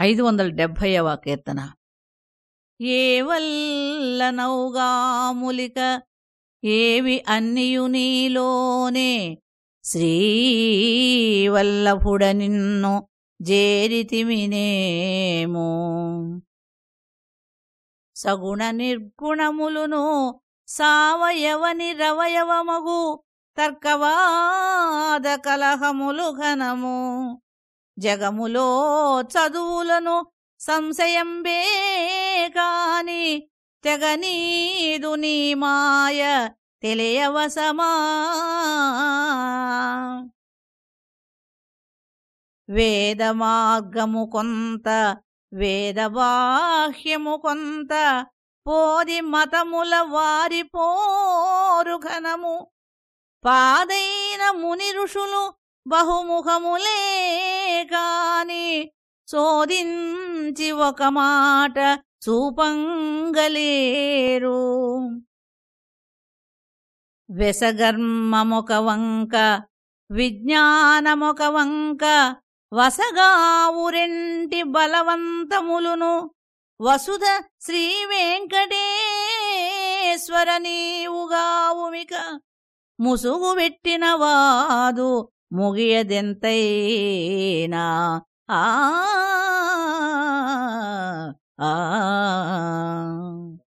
ఐదు వందల డెబ్భైవ కీర్తన. ఏవల్లనౌగాములిక ఏవి అన్నియు నీలోనే శ్రీవల్లభుడ నిన్ను జేరితిమినేము. సగుణ నిర్గుణములును సావయవని రవయవమగు తర్కవాద కలహములు ఘనము. జగములో చదువులను సంశయంబే కాని తెగనీదు నీ మాయ తెలియవసమా? వేద మార్గము కొంత వేదబాహ్యము కొంత పోది మతముల వారి పోరు ఘనము. పాదైన ముని ఋషులు బహుముఖములే కాని చోదించి ఒక మాట చూపంగలేరు. వెసగర్మమొక వంక విజ్ఞానమొక వంక వసగావురెంటి బలవంతములును వసుధ శ్రీ వెంకటేశ్వర నీవుగావుమిక ముసుగు పెట్టినవాదు ముగియదెంతైనా? ఆ ఆ